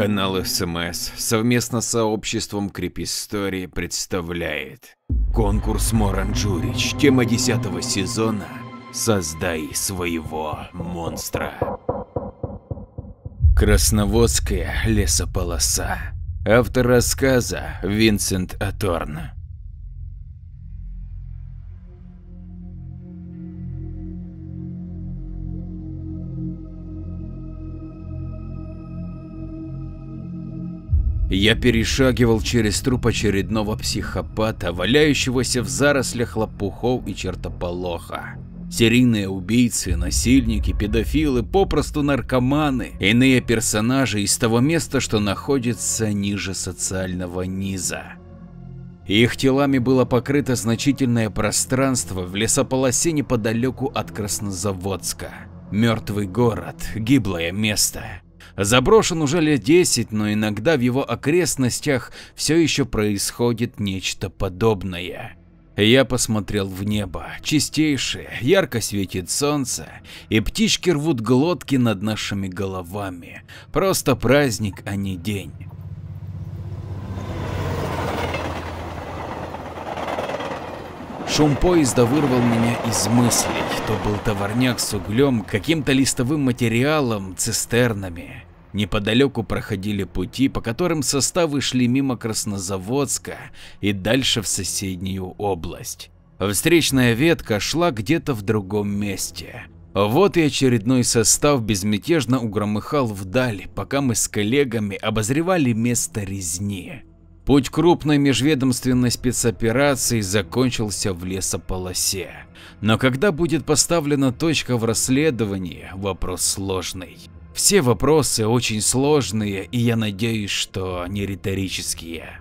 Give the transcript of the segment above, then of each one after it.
Канал СМС совместно с сообществом Крипистории представляет конкурс Моранджурич, тема 10 сезона «Создай своего монстра». Красноводская лесополоса. Автор рассказа Винсент Аторн. Я перешагивал через труп очередного психопата, валяющегося в зарослях лопухов и чертополоха. Серийные убийцы, насильники, педофилы, попросту наркоманы, иные персонажи из того места, что находится ниже социального низа. Их телами было покрыто значительное пространство в лесополосе неподалеку от Краснозаводска. Мертвый город, гиблое место. Заброшен уже лет 10, но иногда в его окрестностях все еще происходит нечто подобное. Я посмотрел в небо, чистейшее, ярко светит солнце, и птички рвут глотки над нашими головами. Просто праздник, а не день. Шум поезда вырвал меня из мыслей. То был товарняк с углем, каким-то листовым материалом, цистернами. Неподалеку проходили пути, по которым составы шли мимо Краснозаводска и дальше в соседнюю область. Встречная ветка шла где-то в другом месте. Вот и очередной состав безмятежно угромыхал вдаль, пока мы с коллегами обозревали место резни. Путь крупной межведомственной спецоперации закончился в лесополосе. Но когда будет поставлена точка в расследовании, вопрос сложный. Все вопросы очень сложные, и я надеюсь, что они риторические.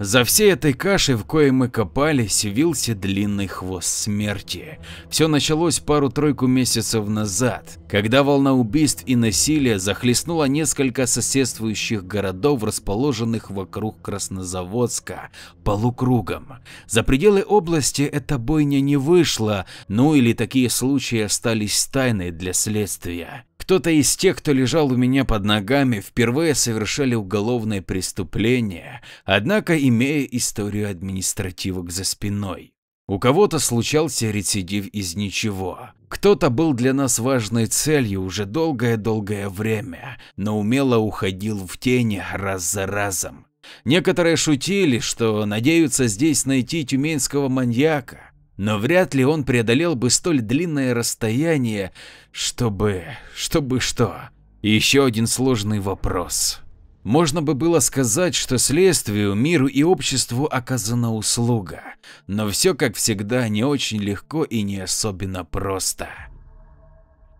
За всей этой кашей, в коей мы копались, вился длинный хвост смерти. Все началось пару-тройку месяцев назад, когда волна убийств и насилия захлестнула несколько соседствующих городов, расположенных вокруг Краснозаводска, полукругом. За пределы области эта бойня не вышла, ну или такие случаи остались тайной для следствия. Кто-то из тех, кто лежал у меня под ногами, впервые совершали уголовное преступление, однако имея историю административок за спиной. У кого-то случался рецидив из ничего. Кто-то был для нас важной целью уже долгое-долгое время, но умело уходил в тени раз за разом. Некоторые шутили, что надеются здесь найти тюменского маньяка, но вряд ли он преодолел бы столь длинное расстояние, чтобы… чтобы что? еще один сложный вопрос. Можно бы было сказать, что следствию, миру и обществу оказана услуга, но все, как всегда, не очень легко и не особенно просто.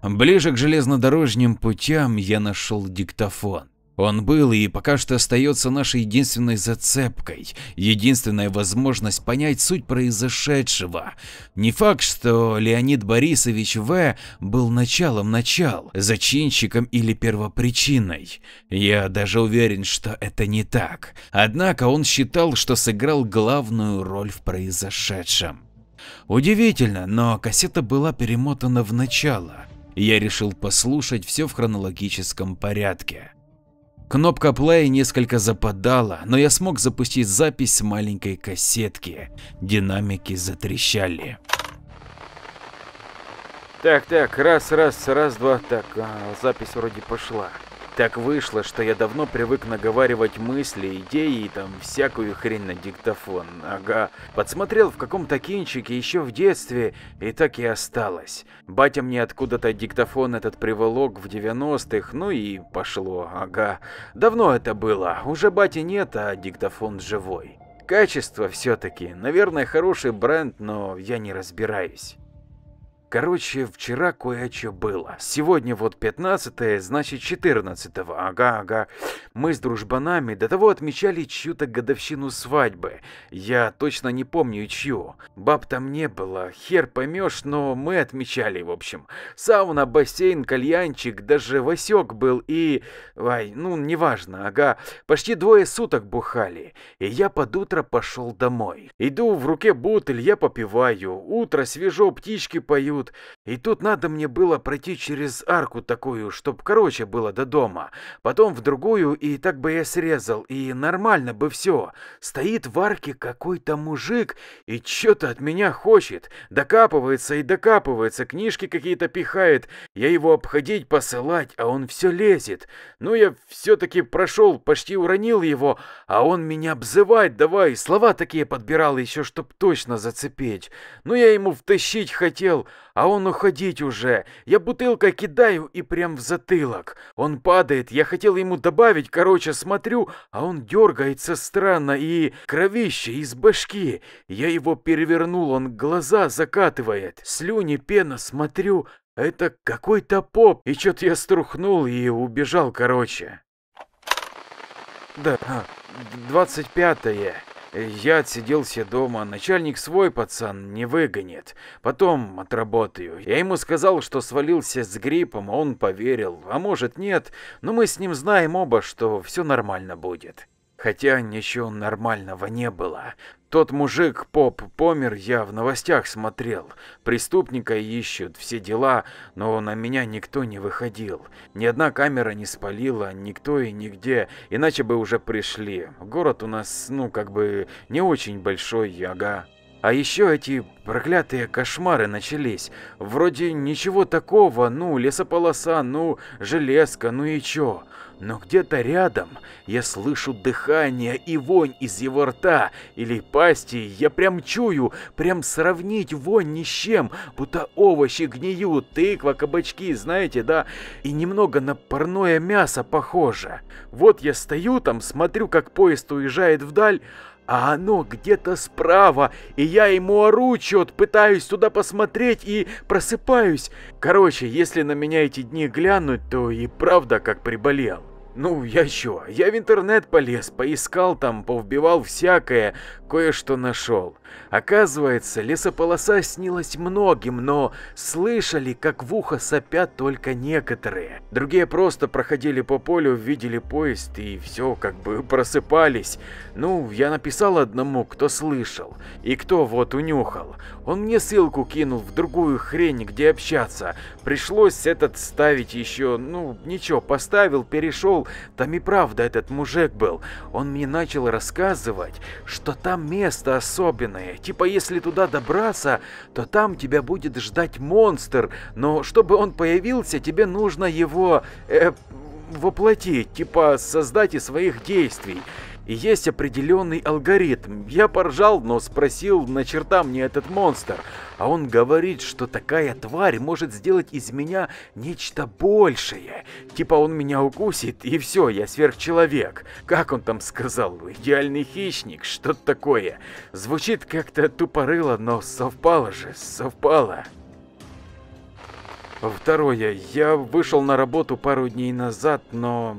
Ближе к железнодорожным путям я нашел диктофон. Он был и пока что остается нашей единственной зацепкой, единственная возможность понять суть произошедшего. Не факт, что Леонид Борисович В. был началом начал, зачинщиком или первопричиной. Я даже уверен, что это не так. Однако он считал, что сыграл главную роль в произошедшем. Удивительно, но кассета была перемотана в начало. Я решил послушать все в хронологическом порядке. Кнопка play несколько западала, но я смог запустить запись с маленькой кассетки. Динамики затрещали. Так, так, раз, раз, раз, два, так, а, запись вроде пошла. Так вышло, что я давно привык наговаривать мысли, идеи и там всякую хрень на диктофон. Ага. Подсмотрел в каком-то кинчике еще в детстве, и так и осталось. Батя мне откуда-то диктофон этот приволок в 90-х, ну и пошло, ага. Давно это было, уже бати нет, а диктофон живой. Качество все-таки, наверное, хороший бренд, но я не разбираюсь. Короче, вчера кое-что было. Сегодня вот 15 значит 14 -го. Ага, ага. Мы с дружбанами до того отмечали чью-то годовщину свадьбы. Я точно не помню чью. Баб там не было, хер поймешь, но мы отмечали, в общем. Сауна, бассейн, кальянчик, даже Васек был и... Ай, ну, неважно, ага. Почти двое суток бухали. И я под утро пошел домой. Иду, в руке бутыль, я попиваю. Утро, свежо, птички поют. И тут надо мне было пройти через арку такую, чтоб короче было до дома. Потом в другую, и так бы я срезал, и нормально бы все. Стоит в арке какой-то мужик, и что-то от меня хочет. Докапывается и докапывается, книжки какие-то пихает. Я его обходить, посылать, а он все лезет. Ну, я все-таки прошел, почти уронил его, а он меня обзывать давай. Слова такие подбирал еще, чтоб точно зацепить. Ну, я ему втащить хотел, а он уходить уже. Я бутылкой кидаю и прям в затылок. Он падает, я хотел ему добавить, короче, смотрю, а он дергается странно и кровище из башки. Я его перевернул, он глаза закатывает. Слюни, пена, смотрю, это какой-то поп. И что-то я струхнул и убежал, короче. Да, 25-е. Я отсиделся дома, начальник свой пацан не выгонит. Потом отработаю. Я ему сказал, что свалился с гриппом, а он поверил. А может нет, но мы с ним знаем оба, что все нормально будет. Хотя ничего нормального не было. Тот мужик, поп, помер, я в новостях смотрел. Преступника ищут, все дела, но на меня никто не выходил. Ни одна камера не спалила, никто и нигде, иначе бы уже пришли. Город у нас, ну, как бы, не очень большой, ага. А еще эти проклятые кошмары начались. Вроде ничего такого, ну, лесополоса, ну, железка, ну и чё. Но где-то рядом я слышу дыхание и вонь из его рта или пасти. Я прям чую, прям сравнить вонь ни с чем, будто овощи гниют, тыква, кабачки, знаете, да? И немного на парное мясо похоже. Вот я стою там, смотрю, как поезд уезжает вдаль, а оно где-то справа, и я ему ору чё пытаюсь туда посмотреть и просыпаюсь. Короче, если на меня эти дни глянуть, то и правда как приболел. Ну, я чё, я в интернет полез, поискал там, повбивал всякое, кое-что нашел. Оказывается, лесополоса снилась многим, но слышали, как в ухо сопят только некоторые. Другие просто проходили по полю, видели поезд и все как бы просыпались. Ну, я написал одному, кто слышал, и кто вот унюхал. Он мне ссылку кинул в другую хрень, где общаться. Пришлось этот ставить еще, ну, ничего, поставил, перешел. Там и правда этот мужик был. Он мне начал рассказывать, что там место особенное. Типа, если туда добраться, то там тебя будет ждать монстр. Но чтобы он появился, тебе нужно его э, воплотить. Типа, создать из своих действий. И есть определенный алгоритм. Я поржал, но спросил, на черта мне этот монстр. А он говорит, что такая тварь может сделать из меня нечто большее. Типа он меня укусит, и все, я сверхчеловек. Как он там сказал? Идеальный хищник, что-то такое. Звучит как-то тупорыло, но совпало же, совпало. Второе. Я вышел на работу пару дней назад, но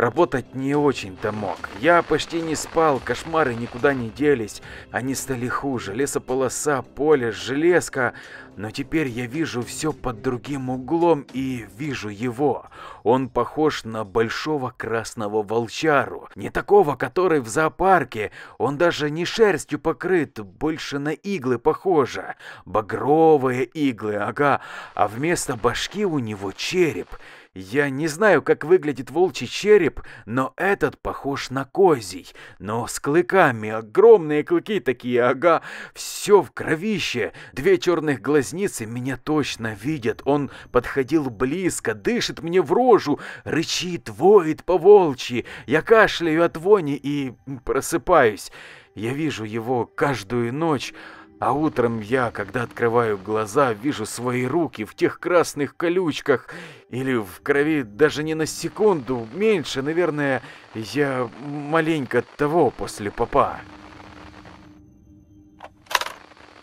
Работать не очень-то мог. Я почти не спал, кошмары никуда не делись. Они стали хуже. Лесополоса, поле, железка. Но теперь я вижу все под другим углом и вижу его. Он похож на большого красного волчару. Не такого, который в зоопарке. Он даже не шерстью покрыт, больше на иглы похоже. Багровые иглы, ага. А вместо башки у него череп. Я не знаю, как выглядит волчий череп, но этот похож на козий. Но с клыками, огромные клыки такие, ага, все в кровище. Две черных глазницы меня точно видят. Он подходил близко, дышит мне в рожу, рычит, воет по волчьи. Я кашляю от вони и просыпаюсь. Я вижу его каждую ночь, а утром я, когда открываю глаза, вижу свои руки в тех красных колючках или в крови даже не на секунду, меньше, наверное, я маленько того после папа.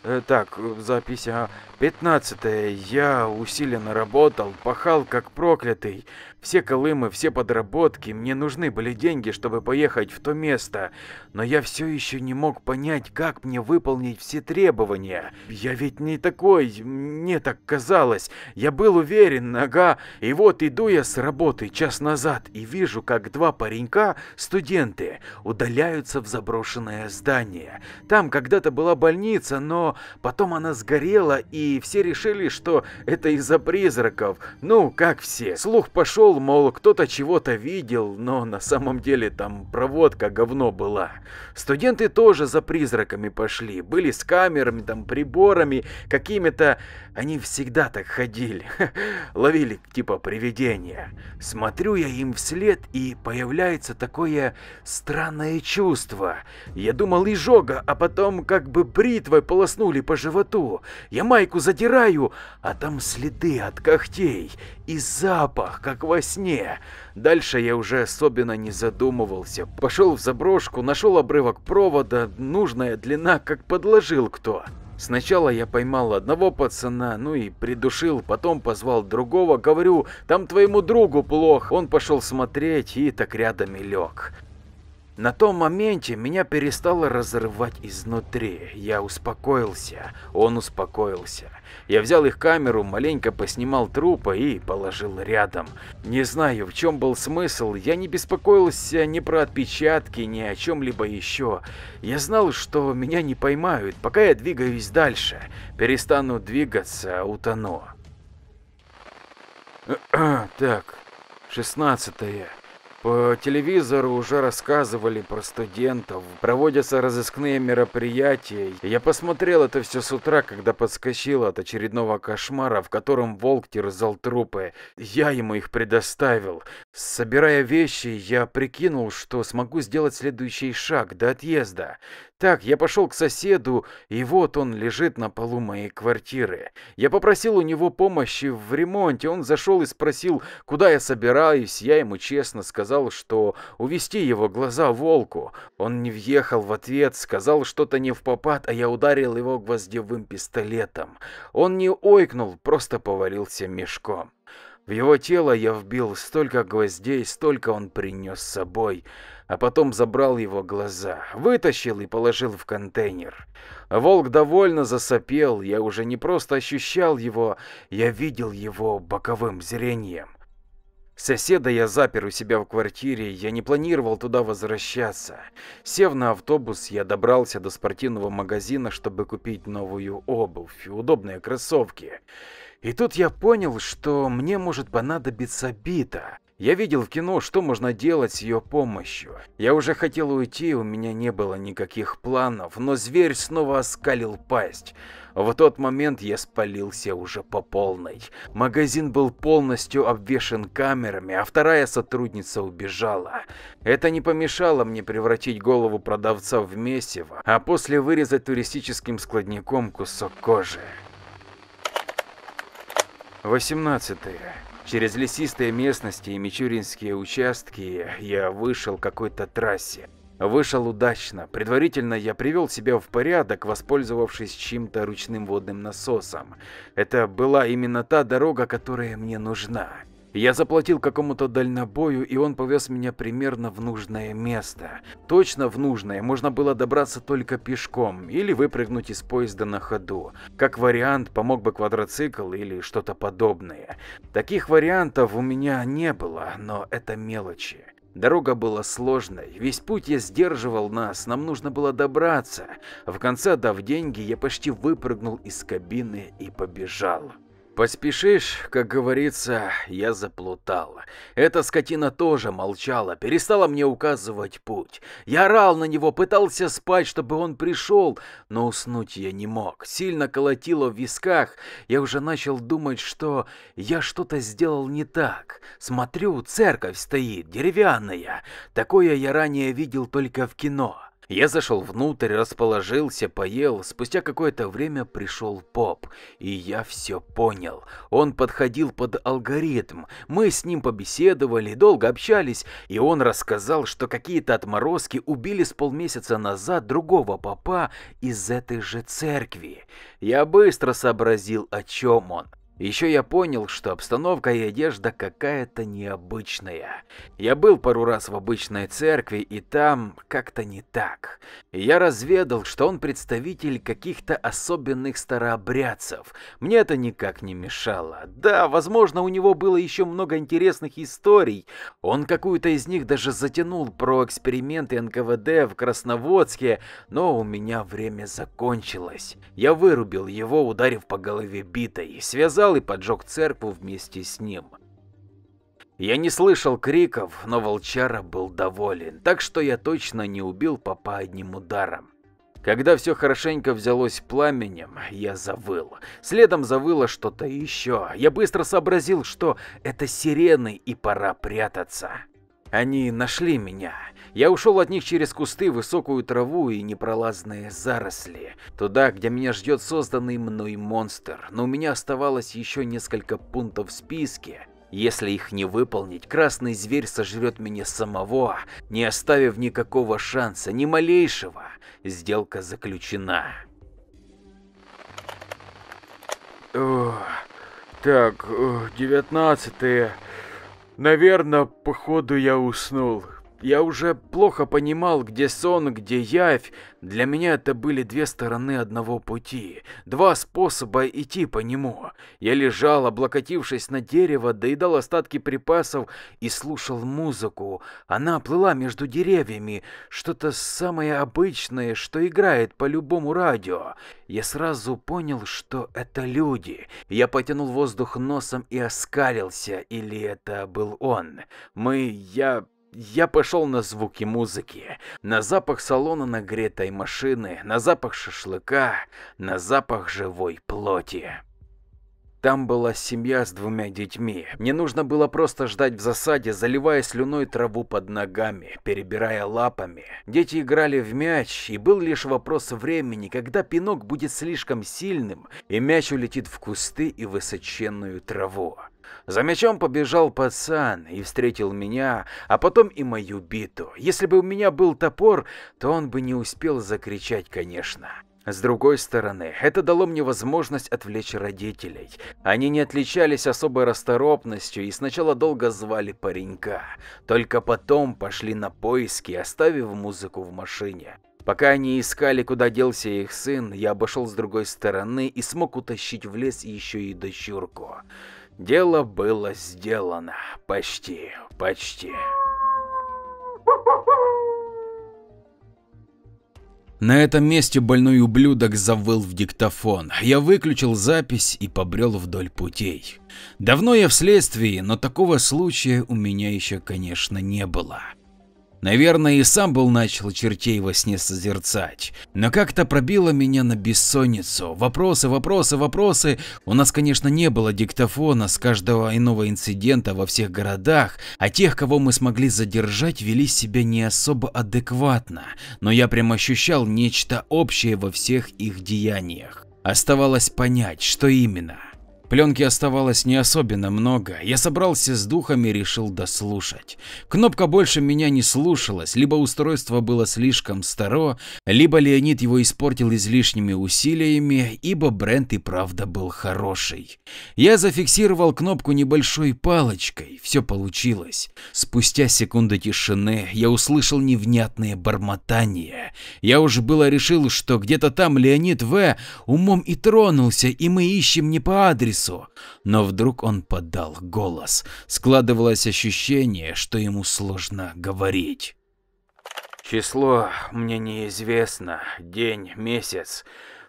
Э, так, запись, а, 15 -е. Я усиленно работал, пахал как проклятый. Все колымы, все подработки, мне нужны были деньги, чтобы поехать в то место, но я все еще не мог понять, как мне выполнить все требования. Я ведь не такой, мне так казалось. Я был уверен, ага. И вот иду я с работы час назад и вижу, как два паренька, студенты, удаляются в заброшенное здание. Там когда-то была больница, но потом она сгорела и и все решили, что это из-за призраков. Ну, как все. Слух пошел, мол, кто-то чего-то видел, но на самом деле там проводка говно была. Студенты тоже за призраками пошли, были с камерами, там, приборами, какими-то... Они всегда так ходили, ловили типа привидения. Смотрю я им вслед, и появляется такое странное чувство. Я думал изжога, а потом как бы бритвой полоснули по животу. Я майку задираю, а там следы от когтей и запах, как во сне. Дальше я уже особенно не задумывался. Пошел в заброшку, нашел обрывок провода, нужная длина, как подложил кто. Сначала я поймал одного пацана, ну и придушил, потом позвал другого, говорю, там твоему другу плохо. Он пошел смотреть и так рядом и лег. На том моменте меня перестало разрывать изнутри. Я успокоился, он успокоился. Я взял их камеру, маленько поснимал трупа и положил рядом. Не знаю, в чем был смысл, я не беспокоился ни про отпечатки, ни о чем-либо еще. Я знал, что меня не поймают, пока я двигаюсь дальше. Перестану двигаться, утону. Так, шестнадцатое. По телевизору уже рассказывали про студентов, проводятся разыскные мероприятия. Я посмотрел это все с утра, когда подскочил от очередного кошмара, в котором волк терзал трупы. Я ему их предоставил. Собирая вещи, я прикинул, что смогу сделать следующий шаг до отъезда. Так, я пошел к соседу, и вот он лежит на полу моей квартиры. Я попросил у него помощи в ремонте, он зашел и спросил, куда я собираюсь. Я ему честно сказал, что увести его глаза волку. Он не въехал в ответ, сказал что-то не в попад, а я ударил его гвоздевым пистолетом. Он не ойкнул, просто повалился мешком. В его тело я вбил столько гвоздей, столько он принес с собой а потом забрал его глаза, вытащил и положил в контейнер. Волк довольно засопел, я уже не просто ощущал его, я видел его боковым зрением. Соседа я запер у себя в квартире, я не планировал туда возвращаться. Сев на автобус, я добрался до спортивного магазина, чтобы купить новую обувь и удобные кроссовки. И тут я понял, что мне может понадобиться бита. Я видел в кино, что можно делать с ее помощью. Я уже хотел уйти, у меня не было никаких планов, но зверь снова оскалил пасть. В тот момент я спалился уже по полной. Магазин был полностью обвешен камерами, а вторая сотрудница убежала. Это не помешало мне превратить голову продавца в месиво, а после вырезать туристическим складником кусок кожи. 18. Через лесистые местности и мичуринские участки я вышел к какой-то трассе. Вышел удачно. Предварительно я привел себя в порядок, воспользовавшись чьим-то ручным водным насосом. Это была именно та дорога, которая мне нужна. Я заплатил какому-то дальнобою, и он повез меня примерно в нужное место. Точно в нужное можно было добраться только пешком или выпрыгнуть из поезда на ходу. Как вариант, помог бы квадроцикл или что-то подобное. Таких вариантов у меня не было, но это мелочи. Дорога была сложной, весь путь я сдерживал нас, нам нужно было добраться. В конце, дав деньги, я почти выпрыгнул из кабины и побежал. Поспешишь, как говорится, я заплутал. Эта скотина тоже молчала, перестала мне указывать путь. Я орал на него, пытался спать, чтобы он пришел, но уснуть я не мог. Сильно колотило в висках. Я уже начал думать, что я что-то сделал не так. Смотрю, церковь стоит, деревянная. Такое я ранее видел только в кино. Я зашел внутрь, расположился, поел. Спустя какое-то время пришел поп, и я все понял. Он подходил под алгоритм. Мы с ним побеседовали, долго общались, и он рассказал, что какие-то отморозки убили с полмесяца назад другого попа из этой же церкви. Я быстро сообразил, о чем он. Еще я понял, что обстановка и одежда какая-то необычная. Я был пару раз в обычной церкви, и там как-то не так. Я разведал, что он представитель каких-то особенных старообрядцев. Мне это никак не мешало. Да, возможно, у него было еще много интересных историй. Он какую-то из них даже затянул про эксперименты НКВД в Красноводске, но у меня время закончилось. Я вырубил его, ударив по голове битой, связал и поджег церковь вместе с ним. Я не слышал криков, но волчара был доволен, так что я точно не убил папа одним ударом. Когда все хорошенько взялось пламенем, я завыл. Следом завыло что-то еще. Я быстро сообразил, что это сирены и пора прятаться. Они нашли меня. Я ушел от них через кусты, высокую траву и непролазные заросли, туда, где меня ждет созданный мной монстр, но у меня оставалось еще несколько пунктов в списке. Если их не выполнить, красный зверь сожрет меня самого, не оставив никакого шанса, ни малейшего. Сделка заключена. О, так, девятнадцатое. Наверное, походу я уснул. Я уже плохо понимал, где сон, где явь. Для меня это были две стороны одного пути, два способа идти по нему. Я лежал, облокотившись на дерево, доедал остатки припасов и слушал музыку. Она плыла между деревьями, что-то самое обычное, что играет по любому радио. Я сразу понял, что это люди. Я потянул воздух носом и оскалился, или это был он. Мы, я я пошел на звуки музыки, на запах салона нагретой машины, на запах шашлыка, на запах живой плоти. Там была семья с двумя детьми. Мне нужно было просто ждать в засаде, заливая слюной траву под ногами, перебирая лапами. Дети играли в мяч, и был лишь вопрос времени, когда пинок будет слишком сильным, и мяч улетит в кусты и высоченную траву. За мячом побежал пацан и встретил меня, а потом и мою биту. Если бы у меня был топор, то он бы не успел закричать, конечно. С другой стороны, это дало мне возможность отвлечь родителей. Они не отличались особой расторопностью и сначала долго звали паренька, только потом пошли на поиски, оставив музыку в машине. Пока они искали, куда делся их сын, я обошел с другой стороны и смог утащить в лес еще и дочурку. Дело было сделано. Почти, почти. На этом месте больной ублюдок завыл в диктофон. Я выключил запись и побрел вдоль путей. Давно я в следствии, но такого случая у меня еще, конечно, не было. Наверное, и сам был начал чертей во сне созерцать, но как-то пробило меня на бессонницу. Вопросы, вопросы, вопросы. У нас, конечно, не было диктофона с каждого иного инцидента во всех городах, а тех, кого мы смогли задержать, вели себя не особо адекватно, но я прям ощущал нечто общее во всех их деяниях. Оставалось понять, что именно. Пленки оставалось не особенно много, я собрался с духами и решил дослушать. Кнопка больше меня не слушалась, либо устройство было слишком старо, либо Леонид его испортил излишними усилиями, ибо бренд и правда был хороший. Я зафиксировал кнопку небольшой палочкой, все получилось. Спустя секунды тишины я услышал невнятные бормотания. Я уж было решил, что где-то там Леонид В. умом и тронулся, и мы ищем не по адресу, адресу, но вдруг он подал голос. Складывалось ощущение, что ему сложно говорить. Число мне неизвестно, день, месяц.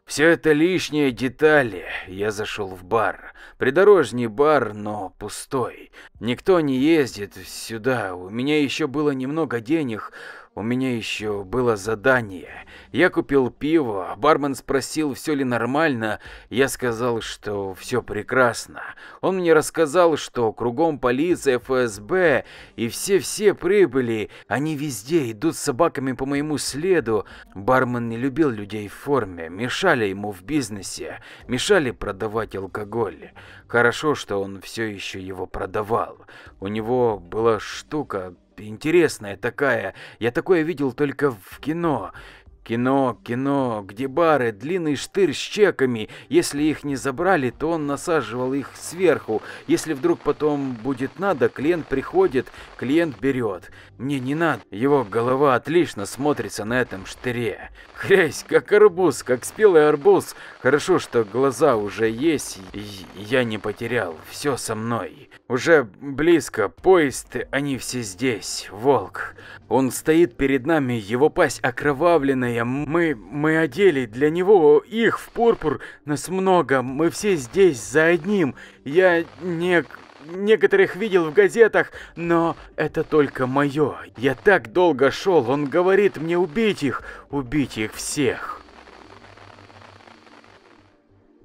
Все это лишние детали. Я зашел в бар. Придорожный бар, но пустой. Никто не ездит сюда. У меня еще было немного денег. У меня еще было задание. Я купил пиво, бармен спросил, все ли нормально. Я сказал, что все прекрасно. Он мне рассказал, что кругом полиция, ФСБ и все-все прибыли. Они везде идут с собаками по моему следу. Бармен не любил людей в форме, мешали ему в бизнесе, мешали продавать алкоголь. Хорошо, что он все еще его продавал. У него была штука интересная такая. Я такое видел только в кино. Кино, кино, где бары, длинный штырь с чеками. Если их не забрали, то он насаживал их сверху. Если вдруг потом будет надо, клиент приходит, клиент берет. Мне не надо. Его голова отлично смотрится на этом штыре. Хрясь, как арбуз, как спелый арбуз. Хорошо, что глаза уже есть, я не потерял. Все со мной. Уже близко, поезд, они все здесь. Волк. Он стоит перед нами, его пасть окровавленная. Мы, мы одели для него их в пурпур. Нас много, мы все здесь за одним. Я не... Некоторых видел в газетах, но это только мое. Я так долго шел, он говорит мне убить их, убить их всех.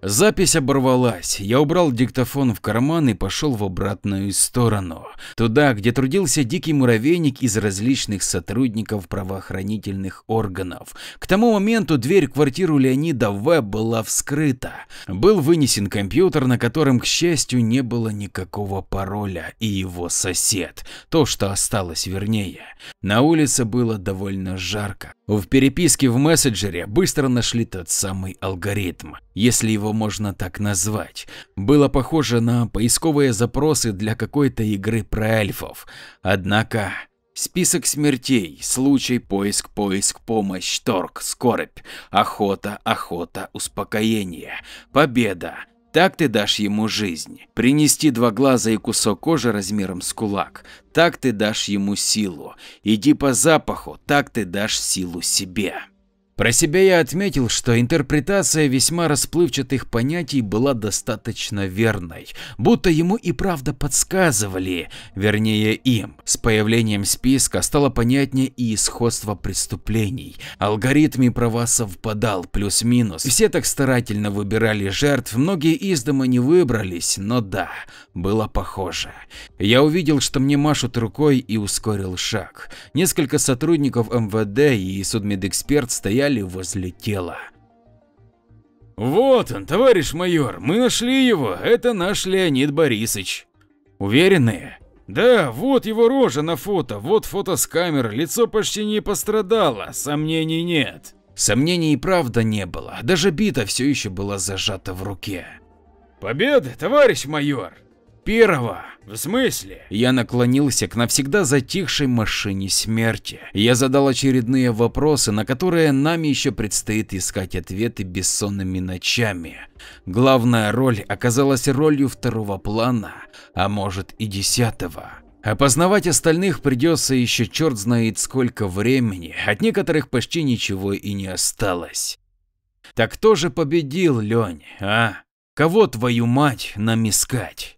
Запись оборвалась. Я убрал диктофон в карман и пошел в обратную сторону. Туда, где трудился дикий муравейник из различных сотрудников правоохранительных органов. К тому моменту дверь в квартиру Леонида В была вскрыта. Был вынесен компьютер, на котором, к счастью, не было никакого пароля, и его сосед. То, что осталось вернее. На улице было довольно жарко. В переписке в мессенджере быстро нашли тот самый алгоритм, если его можно так назвать. Было похоже на поисковые запросы для какой-то игры про эльфов. Однако Список смертей, случай, поиск, поиск, помощь, торг, скорбь, охота, охота, успокоение, победа, так ты дашь ему жизнь. Принести два глаза и кусок кожи размером с кулак. Так ты дашь ему силу. Иди по запаху, так ты дашь силу себе. Про себя я отметил, что интерпретация весьма расплывчатых понятий была достаточно верной, будто ему и правда подсказывали, вернее им. С появлением списка стало понятнее и сходство преступлений. Алгоритм и права совпадал, плюс-минус. Все так старательно выбирали жертв, многие из дома не выбрались, но да, было похоже. Я увидел, что мне машут рукой и ускорил шаг. Несколько сотрудников МВД и судмедэксперт стояли стояли возле тела. «Вот он, товарищ майор, мы нашли его, это наш Леонид Борисович». «Уверенные?» «Да, вот его рожа на фото, вот фото с камер, лицо почти не пострадало, сомнений нет». Сомнений и правда не было, даже бита все еще была зажата в руке. «Победа, товарищ майор!» Первого. В смысле? Я наклонился к навсегда затихшей машине смерти. Я задал очередные вопросы, на которые нам еще предстоит искать ответы бессонными ночами. Главная роль оказалась ролью второго плана, а может и десятого. Опознавать остальных придется еще черт знает сколько времени, от некоторых почти ничего и не осталось. Так кто же победил, Лень, а? Кого твою мать нам искать?